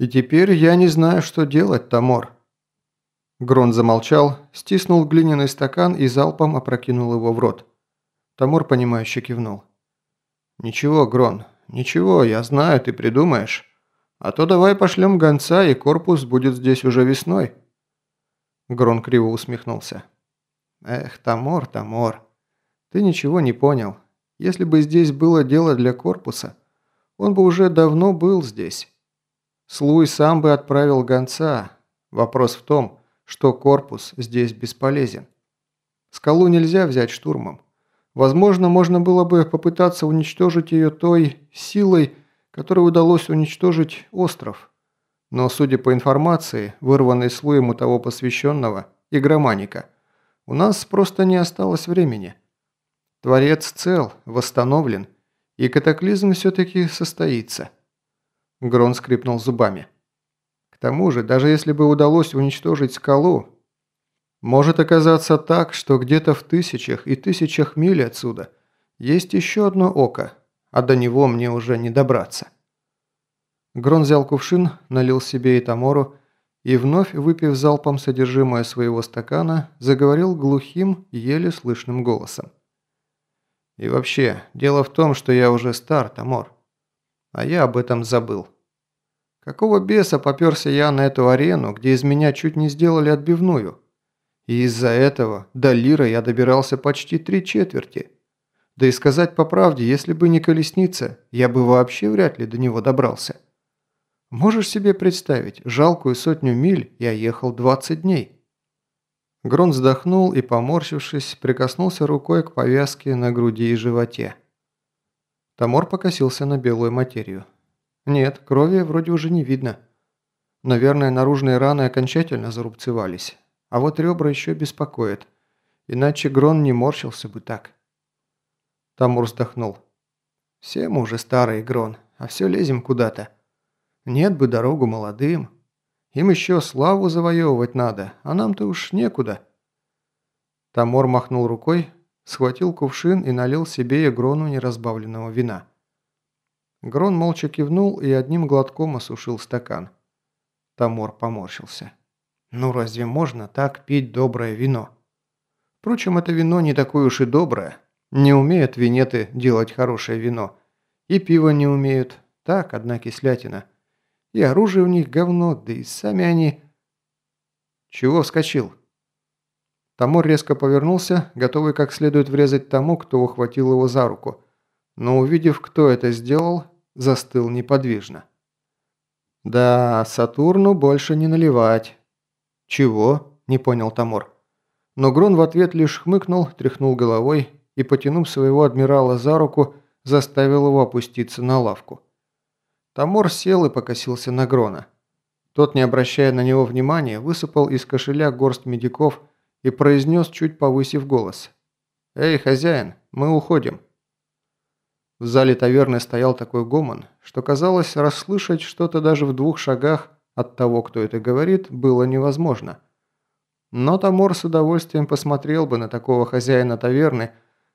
«И теперь я не знаю, что делать, Тамор». Грон замолчал, стиснул глиняный стакан и залпом опрокинул его в рот. Тамор, понимающе кивнул. «Ничего, Грон, ничего, я знаю, ты придумаешь. А то давай пошлем гонца, и корпус будет здесь уже весной». Грон криво усмехнулся. «Эх, Тамор, Тамор, ты ничего не понял. Если бы здесь было дело для корпуса, он бы уже давно был здесь. Слуй сам бы отправил гонца. Вопрос в том, что корпус здесь бесполезен. Скалу нельзя взять штурмом. Возможно, можно было бы попытаться уничтожить ее той силой, которой удалось уничтожить остров. Но, судя по информации, вырванной слоем у того посвященного, игроманика, у нас просто не осталось времени. Творец цел, восстановлен, и катаклизм все-таки состоится. Грон скрипнул зубами. К тому же, даже если бы удалось уничтожить скалу, может оказаться так, что где-то в тысячах и тысячах миль отсюда есть еще одно око, а до него мне уже не добраться. Грон взял кувшин, налил себе и Тамору, и вновь, выпив залпом содержимое своего стакана, заговорил глухим, еле слышным голосом. «И вообще, дело в том, что я уже стар, Тамор. А я об этом забыл. Какого беса попёрся я на эту арену, где из меня чуть не сделали отбивную? И из-за этого до Лира я добирался почти три четверти. Да и сказать по правде, если бы не колесница, я бы вообще вряд ли до него добрался». Можешь себе представить, жалкую сотню миль я ехал 20 дней. Грон вздохнул и, поморщившись, прикоснулся рукой к повязке на груди и животе. Тамор покосился на белую материю. Нет, крови вроде уже не видно. Наверное, наружные раны окончательно зарубцевались. А вот ребра еще беспокоят. Иначе Грон не морщился бы так. Тамур вздохнул. «Все мы уже старые, Грон, а все лезем куда-то. Нет бы дорогу молодым. Им еще славу завоевывать надо, а нам-то уж некуда». Тамор махнул рукой, схватил кувшин и налил себе и Грону неразбавленного вина. Грон молча кивнул и одним глотком осушил стакан. Тамор поморщился. «Ну разве можно так пить доброе вино?» Впрочем, это вино не такое уж и доброе. Не умеют винеты делать хорошее вино. И пиво не умеют. Так, одна кислятина. И оружие у них говно, да и сами они... Чего вскочил? Тамор резко повернулся, готовый как следует врезать тому, кто ухватил его за руку. Но увидев, кто это сделал, застыл неподвижно. «Да, Сатурну больше не наливать». «Чего?» – не понял Тамор. Но Грон в ответ лишь хмыкнул, тряхнул головой и, потянув своего адмирала за руку, заставил его опуститься на лавку. Тамор сел и покосился на Грона. Тот, не обращая на него внимания, высыпал из кошеля горсть медиков и произнес, чуть повысив голос. «Эй, хозяин, мы уходим». В зале таверны стоял такой гомон, что казалось, расслышать что-то даже в двух шагах от того, кто это говорит, было невозможно. Но Тамор с удовольствием посмотрел бы на такого хозяина таверны,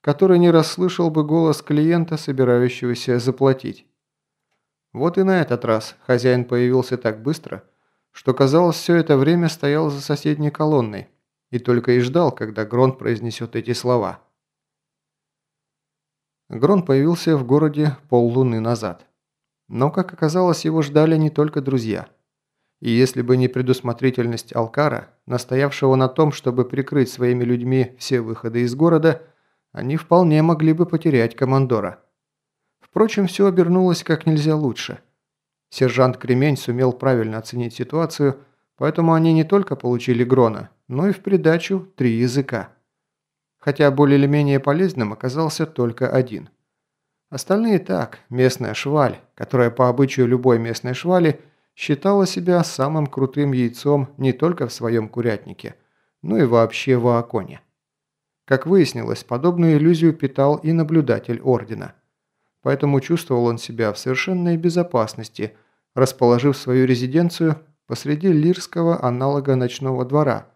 который не расслышал бы голос клиента, собирающегося заплатить. Вот и на этот раз хозяин появился так быстро, что, казалось, все это время стоял за соседней колонной и только и ждал, когда Грон произнесет эти слова. Грон появился в городе поллуны назад. Но, как оказалось, его ждали не только друзья. И если бы не предусмотрительность Алкара, настоявшего на том, чтобы прикрыть своими людьми все выходы из города, они вполне могли бы потерять командора. Впрочем, все обернулось как нельзя лучше. Сержант Кремень сумел правильно оценить ситуацию, поэтому они не только получили Грона, но и в придачу три языка. Хотя более или менее полезным оказался только один. Остальные так, местная шваль, которая по обычаю любой местной швали считала себя самым крутым яйцом не только в своем курятнике, но и вообще в Ааконе. Как выяснилось, подобную иллюзию питал и наблюдатель Ордена поэтому чувствовал он себя в совершенной безопасности, расположив свою резиденцию посреди лирского аналога ночного двора,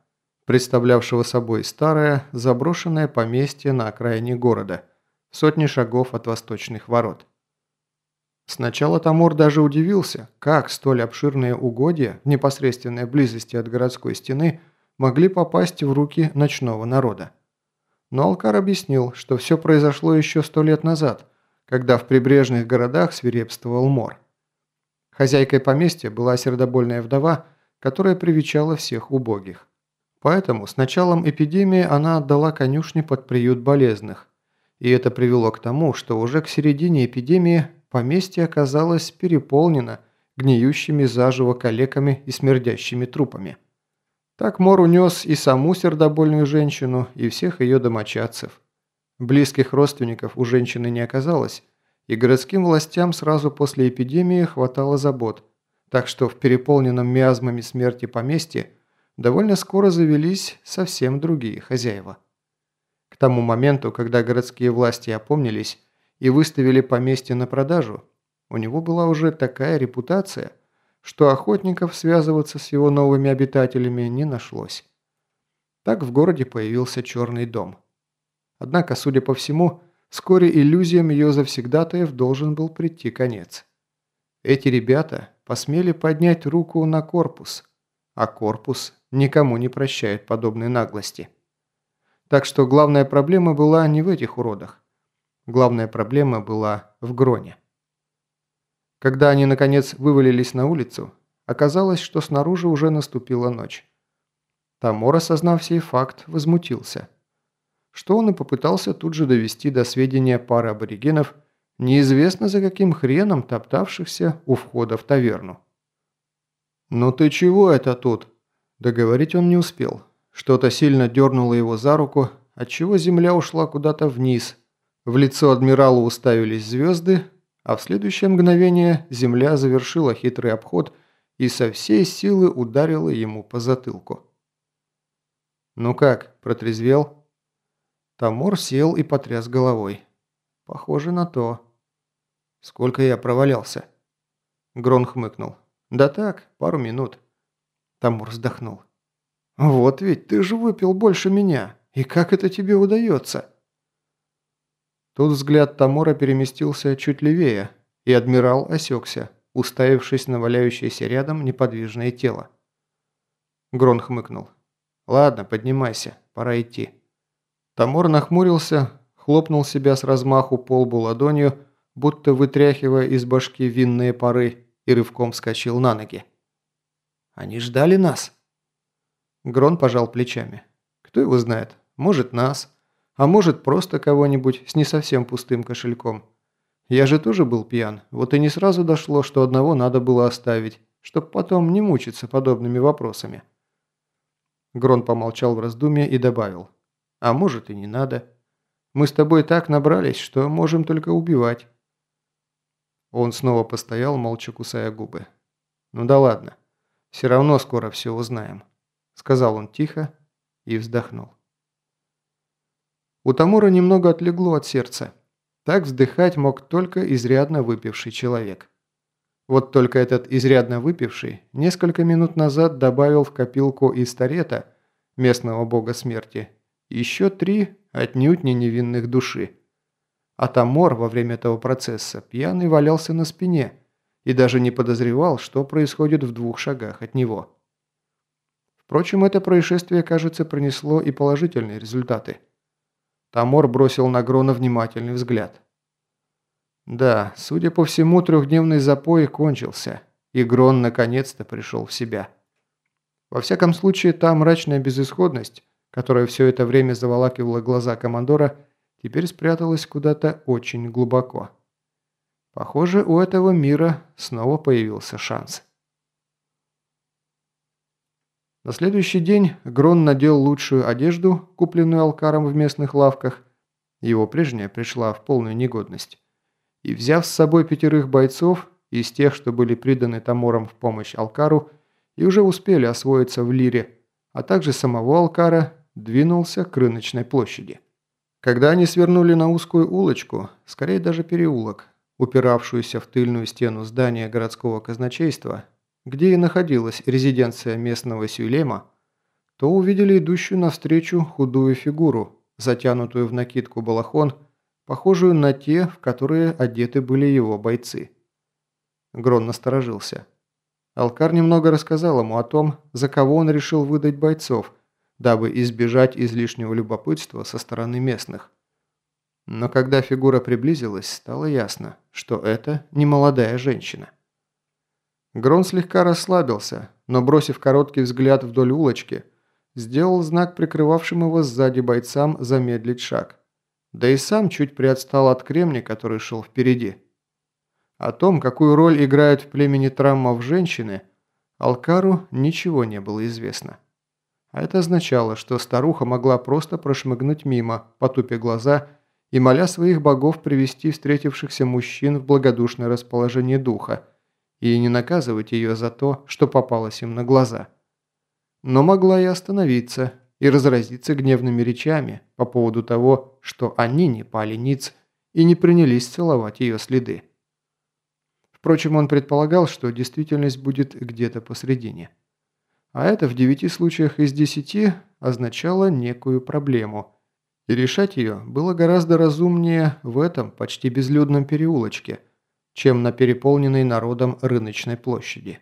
представлявшего собой старое заброшенное поместье на окраине города, сотни шагов от восточных ворот. Сначала Тамор даже удивился, как столь обширные угодья в непосредственной близости от городской стены могли попасть в руки ночного народа. Но Алкар объяснил, что все произошло еще сто лет назад, когда в прибрежных городах свирепствовал мор. Хозяйкой поместья была сердобольная вдова, которая привечала всех убогих. Поэтому с началом эпидемии она отдала конюшни под приют болезных, и это привело к тому, что уже к середине эпидемии поместье оказалось переполнено гниющими заживо калеками и смердящими трупами. Так Мор унес и саму сердобольную женщину, и всех ее домочадцев. Близких родственников у женщины не оказалось, и городским властям сразу после эпидемии хватало забот, так что в переполненном миазмами смерти поместье довольно скоро завелись совсем другие хозяева. К тому моменту, когда городские власти опомнились и выставили поместье на продажу, у него была уже такая репутация – что охотников связываться с его новыми обитателями не нашлось. Так в городе появился Черный дом. Однако, судя по всему, вскоре иллюзиям ее завсегдатаев должен был прийти конец. Эти ребята посмели поднять руку на корпус, а корпус никому не прощает подобной наглости. Так что главная проблема была не в этих уродах. Главная проблема была в Гроне. Когда они, наконец, вывалились на улицу, оказалось, что снаружи уже наступила ночь. Тамор, осознав сей факт, возмутился. Что он и попытался тут же довести до сведения пары аборигенов, неизвестно за каким хреном топтавшихся у входа в таверну. «Ну ты чего это тут?» Договорить он не успел. Что-то сильно дернуло его за руку, отчего земля ушла куда-то вниз. В лицо адмирала уставились звезды, а в следующее мгновение земля завершила хитрый обход и со всей силы ударила ему по затылку. «Ну как, протрезвел?» Тамор сел и потряс головой. «Похоже на то». «Сколько я провалялся?» Грон хмыкнул. «Да так, пару минут». Тамор вздохнул. «Вот ведь ты же выпил больше меня. И как это тебе удается?» Тут взгляд Тамора переместился чуть левее, и адмирал осекся, уставившись на валяющееся рядом неподвижное тело. Грон хмыкнул. «Ладно, поднимайся, пора идти». Тамор нахмурился, хлопнул себя с размаху по лбу ладонью, будто вытряхивая из башки винные пары, и рывком вскочил на ноги. «Они ждали нас?» Грон пожал плечами. «Кто его знает? Может, нас. А может, просто кого-нибудь с не совсем пустым кошельком. Я же тоже был пьян, вот и не сразу дошло, что одного надо было оставить, чтоб потом не мучиться подобными вопросами. Грон помолчал в раздумье и добавил. А может и не надо. Мы с тобой так набрались, что можем только убивать. Он снова постоял, молча кусая губы. «Ну да ладно. Все равно скоро все узнаем», – сказал он тихо и вздохнул. У Тамура немного отлегло от сердца. Так вздыхать мог только изрядно выпивший человек. Вот только этот изрядно выпивший несколько минут назад добавил в копилку из Тарета, местного бога смерти, еще три отнюдь не невинных души. А Тамор во время этого процесса пьяный валялся на спине и даже не подозревал, что происходит в двух шагах от него. Впрочем, это происшествие, кажется, принесло и положительные результаты – Тамор бросил на Грона внимательный взгляд. Да, судя по всему, трехдневный запой кончился, и Грон наконец-то пришел в себя. Во всяком случае, та мрачная безысходность, которая все это время заволакивала глаза командора, теперь спряталась куда-то очень глубоко. Похоже, у этого мира снова появился шанс. На следующий день Грон надел лучшую одежду, купленную Алкаром в местных лавках. Его прежняя пришла в полную негодность. И взяв с собой пятерых бойцов, из тех, что были приданы Тамором в помощь Алкару, и уже успели освоиться в Лире, а также самого Алкара, двинулся к рыночной площади. Когда они свернули на узкую улочку, скорее даже переулок, упиравшуюся в тыльную стену здания городского казначейства, где и находилась резиденция местного Сюлема, то увидели идущую навстречу худую фигуру, затянутую в накидку балахон, похожую на те, в которые одеты были его бойцы. Грон насторожился. Алкар немного рассказал ему о том, за кого он решил выдать бойцов, дабы избежать излишнего любопытства со стороны местных. Но когда фигура приблизилась, стало ясно, что это не молодая женщина. Грон слегка расслабился, но, бросив короткий взгляд вдоль улочки, сделал знак прикрывавшим его сзади бойцам замедлить шаг. Да и сам чуть приотстал от кремня, который шел впереди. О том, какую роль играют в племени траммов женщины, Алкару ничего не было известно. А это означало, что старуха могла просто прошмыгнуть мимо, потупя глаза и моля своих богов привести встретившихся мужчин в благодушное расположение духа и не наказывать ее за то, что попалось им на глаза. Но могла и остановиться, и разразиться гневными речами по поводу того, что они не пали ниц и не принялись целовать ее следы. Впрочем, он предполагал, что действительность будет где-то посредине. А это в девяти случаях из десяти означало некую проблему. И решать ее было гораздо разумнее в этом почти безлюдном переулочке, чем на переполненной народом рыночной площади.